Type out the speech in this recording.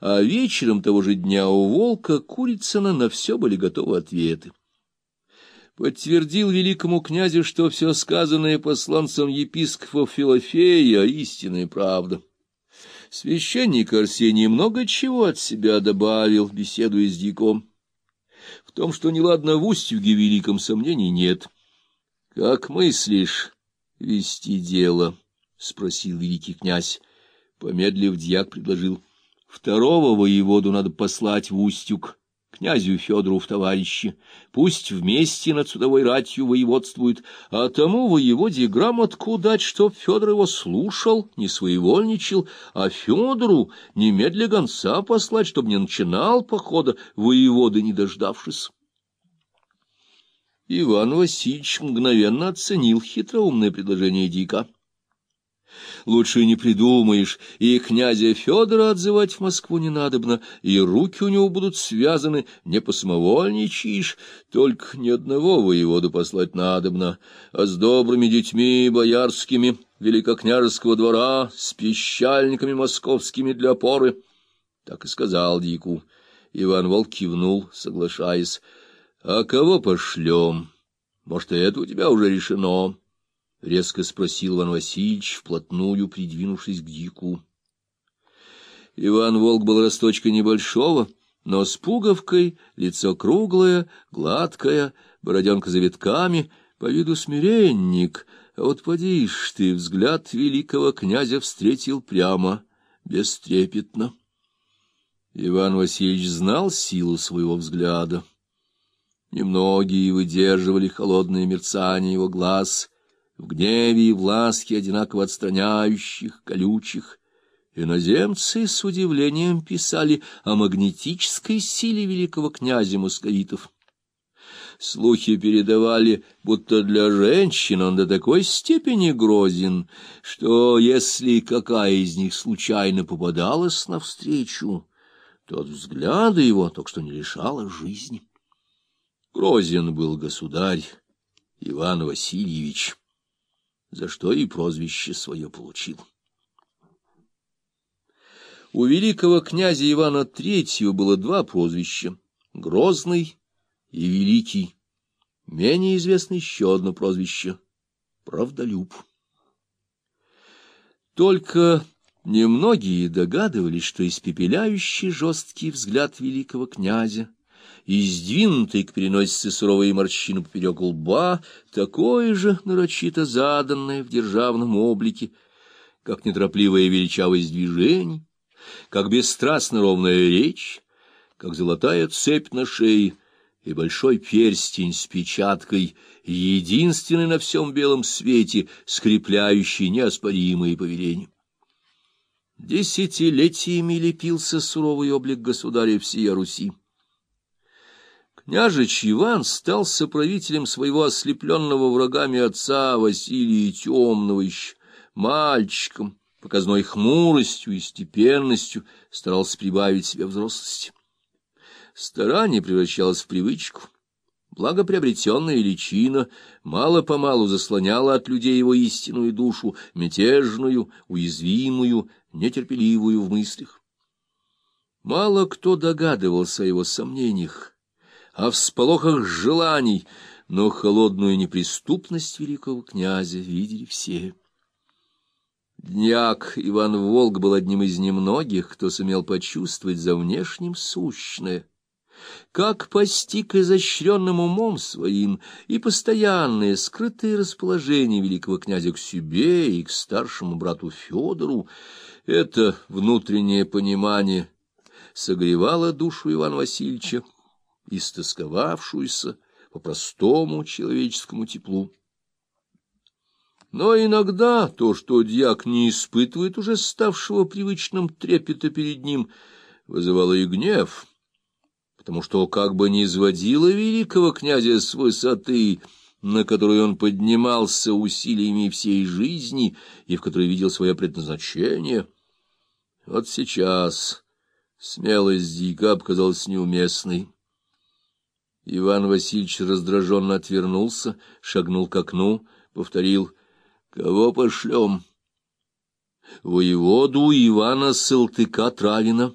а вечером того же дня у Волка Курицына на все были готовы ответы. Подтвердил великому князю, что все сказанное посланцем епископа Филофея — истинная правда. Священник Арсений много чего от себя добавил, беседуя с диком. В том, что неладно в Устюге великом сомнений нет. — Как мыслишь вести дело? — спросил великий князь. Помедлив, дьяк предложил. — Второго воеводу надо послать в Устюг князю Федору в товарищи. Пусть вместе над судовой ратью воеводствует, а тому воеводе грамотку дать, чтоб Федор его слушал, не своевольничал, а Федору немедля гонца послать, чтоб не начинал похода, воеводы не дождавшись. Иван Васильевич мгновенно оценил хитроумное предложение Дика. Лучше не придумаешь, и князя Федора отзывать в Москву не надобно, и руки у него будут связаны, не посмовольничаешь, только ни одного воеводу послать надобно, а с добрыми детьми боярскими великокняжеского двора, с пищальниками московскими для опоры. Так и сказал Дику. Иван Волк кивнул, соглашаясь. — А кого пошлем? Может, это у тебя уже решено? — резко спросил Иван Васильевич, вплотную придвинувшись к Дику. Иван Волк был росточка небольшого, но с пуговкой, лицо круглое, гладкое, бороденка завитками, по виду смиренник, а вот поди ж ты, взгляд великого князя встретил прямо, бестрепетно. Иван Васильевич знал силу своего взгляда. Немногие выдерживали холодное мерцание его глаз — в гневе и в ласке одинаково отстраняющих, колючих. Иноземцы с удивлением писали о магнетической силе великого князя московитов. Слухи передавали, будто для женщин он до такой степени грозен, что если какая из них случайно попадалась навстречу, то от его только что не лишала жизни. Грозен был государь Иван Васильевич за что и прозвище свое получил. У великого князя Ивана Третьего было два прозвища — Грозный и Великий. Менее известно еще одно прозвище — Правдолюб. Только немногие догадывались, что испепеляющий жесткий взгляд великого князя и сдвинутый к переносице суровые морщины поперек лба, такое же нарочито заданное в державном облике, как неторопливая величавость движений, как бесстрастно ровная речь, как золотая цепь на шее и большой перстень с печаткой, единственный на всем белом свете, скрепляющий неоспоримые повеления. Десятилетиями лепился суровый облик государя всея Руси. Княжич Иван стал соправителем своего ослепленного врагами отца Василия Темного еще мальчиком, показной хмуростью и степенностью старался прибавить себе взрослости. Старание превращалось в привычку. Благоприобретенная личина мало-помалу заслоняла от людей его истинную душу, мятежную, уязвимую, нетерпеливую в мыслях. Мало кто догадывался о его сомнениях, о всполохах желаний, но холодную неприступность великого князя видели все. Дняк Иван Волк был одним из немногих, кто сумел почувствовать за внешним сущное, как постиг изощренным умом своим и постоянное скрытое расположение великого князя к себе и к старшему брату Федору, это внутреннее понимание согревало душу Ивана Васильевича, истосковавшуюся по простому человеческому теплу. Но иногда то, что дьяк не испытывает уже ставшего привычным трепета перед ним, вызывало и гнев, потому что как бы ни изводило великого князя с высоты, на которую он поднимался усилиями всей жизни и в которой видел свое предназначение, вот сейчас смелость дьяка показалась неуместной. Иван Васильевич раздраженно отвернулся, шагнул к окну, повторил «Кого пошлем?» «Воеводу Ивана Салтыка Травина».